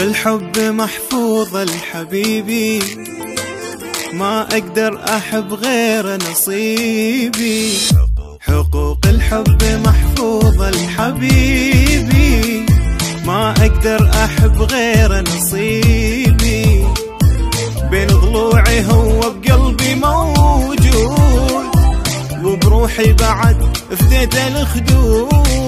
الحب محفوظة لحبيبي ما أقدر أحب غير نصيبي. حقوق الحب محفوظة لحبيبي ما أقدر أحب غير نصيبي. بين ضلوعي هو بقلبي موجود. وبروحي بعد فديت الخدود.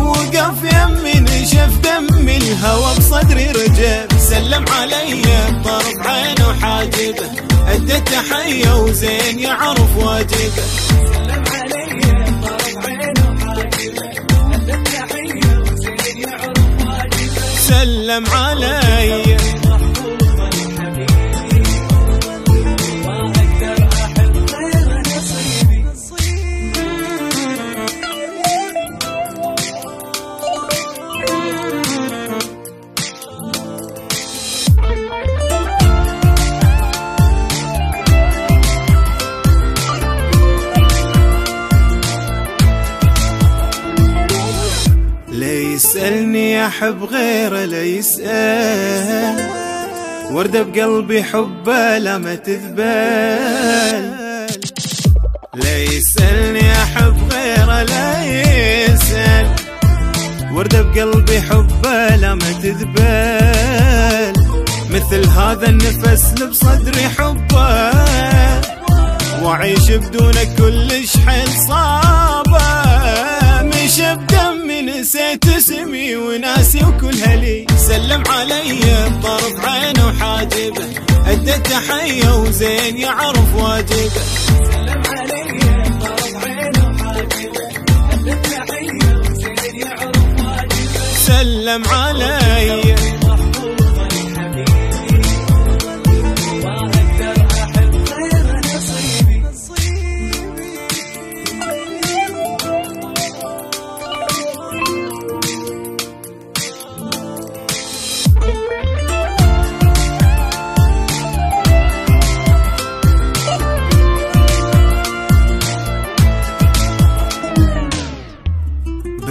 وقف يمي نشف دمي الهوى بصدري رجب سلم علي بطرف عينه وحاجبه ادى تحيه وزين يعرف واجبه. تحيه وزين يعرف واجبه. سلم علي. يسألني أحب غيره لا يسأل. وردة بقلبي حبه لا ما تذبل. لا يسألني أحب غيره لا يسأل. وردة بقلبي حبه لا ما تذبل. مثل هذا النفس اللي بصدري حبه. وأعيش بدونك كلش حيل بدمي نسيت اسمي وناسي وكل هلي. سلم علي بطرف عينه وحاجبه ادى تحية وزين يعرف واجبه سلم علي بطرف عينه وحاجبه ادى تحية وزين يعرف واجبه سلم علي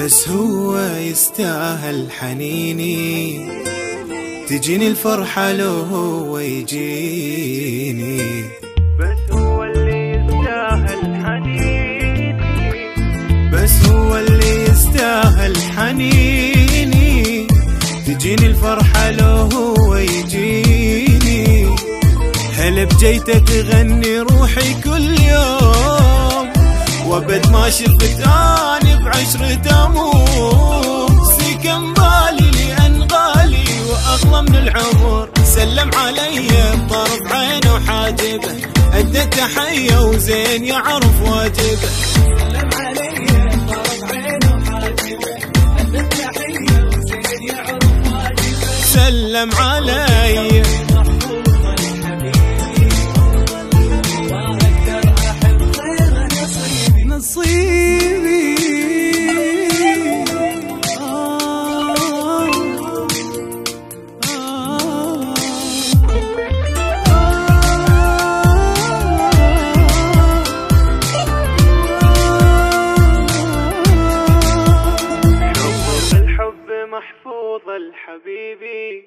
بس هو يستاهل حنيني. تجيني الفرحة لو هو يجيني. بس هو اللي يستاهل حنيني. بس هو اللي يستاهل حنيني. تجيني الفرحة لو هو يجيني. هل بجيته تغني روحي كل يوم؟ وابد ما شفت اني بعشرة امور سكن بالي لأن غالي وأغلى من العمر. سلم علي بطرف عينه وحاجبه. ادى تحيه وزين يعرف واجبه. سلم علي بطرف عينه وحاجبه. ادى تحيه وزين يعرف واجبه. سلم علي محفوظة لحبيبي